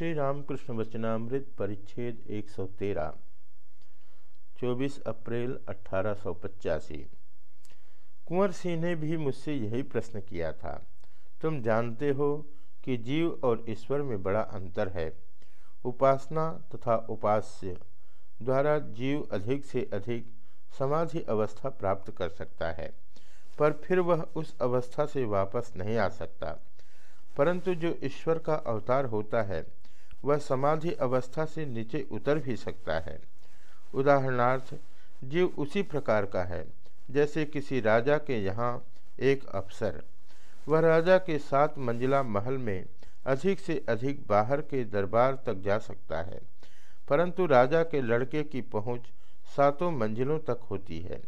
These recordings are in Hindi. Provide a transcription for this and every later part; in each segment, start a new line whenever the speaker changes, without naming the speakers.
श्री रामकृष्ण वचनामृत परिच्छेद 113 24 अप्रैल पचासी। कुंवर सिंह ने भी मुझसे यही प्रश्न किया था, तुम जानते हो कि जीव और ईश्वर में बड़ा अंतर है। उपासना तथा उपास्य द्वारा जीव अधिक से अधिक समाधि अवस्था प्राप्त कर सकता है, पर फिर वह उस अवस्था से वापस नहीं आ सकता। परंतु जो ईश्वर का अवतार होता है वह समाधि अवस्था से नीचे उतर भी सकता है। उदाहरणार्थ, जीव उसी प्रकार का है, जैसे किसी राजा के यहाँ एक अफसर। वह राजा के सात मंजिला महल में अधिक से अधिक बाहर के दरबार तक जा सकता है, परंतु राजा के लड़के की पहुँच सातों मंजिलों तक होती है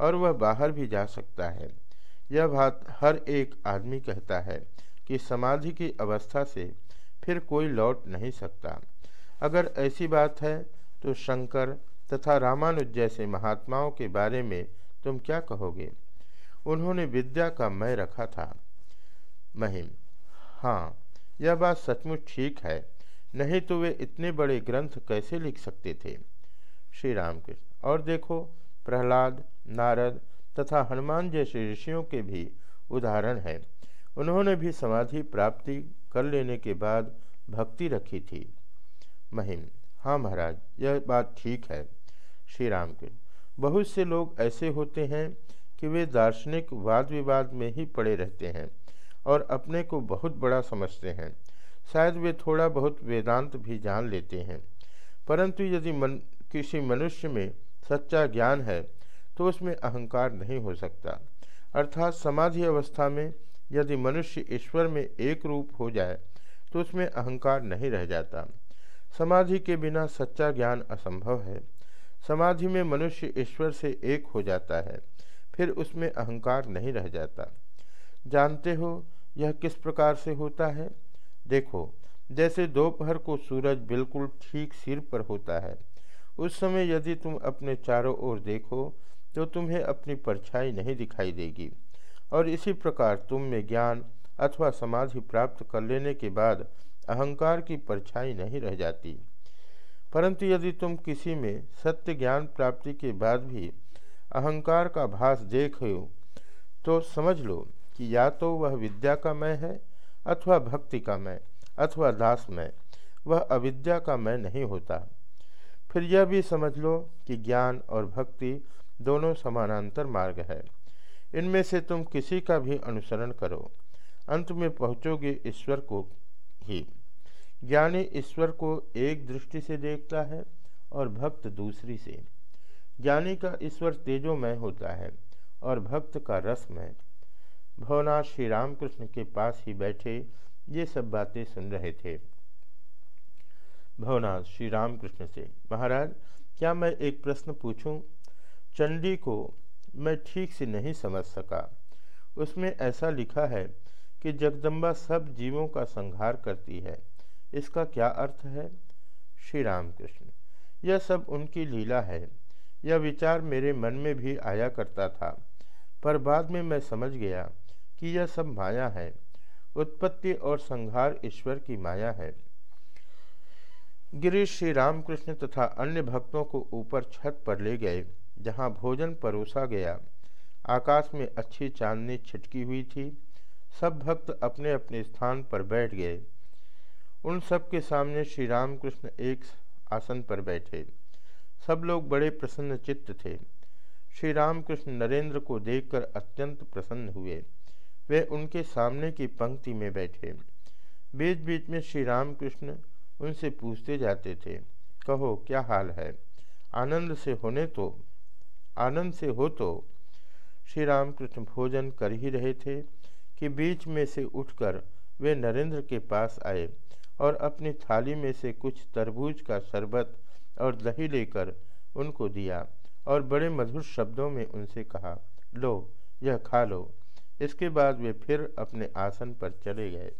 और वह बाहर भी जा सकता है। यह बात हर एक आदमी कहता है कि समाधि की अवस्था से फिर कोई लौट नहीं सकता। अगर ऐसी बात है तो शंकर तथा रामानुज जैसे महात्माओं के बारे में तुम क्या कहोगे? उन्होंने विद्या का मैं रखा था। महिम हाँ यह बात सचमुच ठीक है। नहीं तो वे इतने बड़े ग्रंथ कैसे लिख सकते थे? श्री रामकृष्ण और देखो, प्रहलाद, नारद तथा हनुमान जैसे ऋषियों के भी उदाहरण हैं। उन्होंने भी समाधि प्राप्ति कर लेने के बाद भक्ति रखी थी। महिम हाँ महाराज, यह बात ठीक है। श्री राम के बहुत से लोग ऐसे होते हैं कि वे दार्शनिक वाद विवाद में ही पड़े रहते हैं और अपने को बहुत बड़ा समझते हैं। शायद वे थोड़ा बहुत वेदांत भी जान लेते हैं। परंतु यदि मन, किसी मनुष्य में सच्चा ज्ञान है तो उसमें अहंकार नहीं हो सकता। अर्थात समाधि अवस्था में यदि मनुष्य ईश्वर में एक रूप हो जाए तो उसमें अहंकार नहीं रह जाता। समाधि के बिना सच्चा ज्ञान असंभव है। समाधि में मनुष्य ईश्वर से एक हो जाता है, फिर उसमें अहंकार नहीं रह जाता। जानते हो यह किस प्रकार से होता है? देखो, जैसे दोपहर को सूरज बिल्कुल ठीक सिर पर होता है, उस समय यदि तुम अपने चारों ओर देखो तो तुम्हें अपनी परछाई नहीं दिखाई देगी। और इसी प्रकार तुम में ज्ञान अथवा समाधि प्राप्त कर लेने के बाद अहंकार की परछाई नहीं रह जाती। परंतु यदि तुम किसी में सत्य ज्ञान प्राप्ति के बाद भी अहंकार का भास देख हो तो समझ लो कि या तो वह विद्या का मैं है अथवा भक्ति का मैं, अथवा दास मैं, वह अविद्या का मैं नहीं होता। फिर यह भी समझ लो कि ज्ञान और भक्ति दोनों समानांतर मार्ग है। इनमें से तुम किसी का भी अनुसरण करो। अंत में पहुँचोगे ईश्वर को ही। ज्ञानी ईश्वर को एक दृष्टि से देखता है और भक्त दूसरी से। ज्ञानी का ईश्वर तेजोमय होता है और भक्त का रसमय। भवनाथ श्री रामकृष्ण के पास ही बैठे ये सब बातें सुन रहे थे। भवनाथ श्री रामकृष्ण से, महाराज, क्या मैं एक प्रश्न पूछूँ? चंडी को मैं ठीक से नहीं समझ सका। उसमें ऐसा लिखा है कि जगदम्बा सब जीवों का संहार करती है। इसका क्या अर्थ है? श्री राम कृष्ण यह सब उनकी लीला है। यह विचार मेरे मन में भी आया करता था, पर बाद में मैं समझ गया कि यह सब माया है। उत्पत्ति और संहार ईश्वर की माया है। गिरीश श्री रामकृष्ण तथा अन्य भक्तों को ऊपर छत पर ले गए। जहाँ भोजन परोसा गया। आकाश में अच्छी चांदनी छिटकी हुई थी। सब भक्त अपने अपने स्थान पर बैठ गए। उन सब के सामने श्री रामकृष्ण एक आसन पर बैठे। सब लोग बड़े प्रसन्न चित्त थे। श्री रामकृष्ण नरेंद्र को देखकर अत्यंत प्रसन्न हुए। वे उनके सामने की पंक्ति में बैठे। बीच बीच में श्री रामकृष्ण उनसे पूछते जाते थे, कहो, क्या हाल है? आनंद से होने तो? आनंद से हो तो श्री रामकृष्ण भोजन कर ही रहे थे कि बीच में से उठकर वे नरेंद्र के पास आए और अपनी थाली में से कुछ तरबूज का शरबत और दही लेकर उनको दिया और बड़े मधुर शब्दों में उनसे कहा, लो, यह खा लो। इसके बाद वे फिर अपने आसन पर चले गए।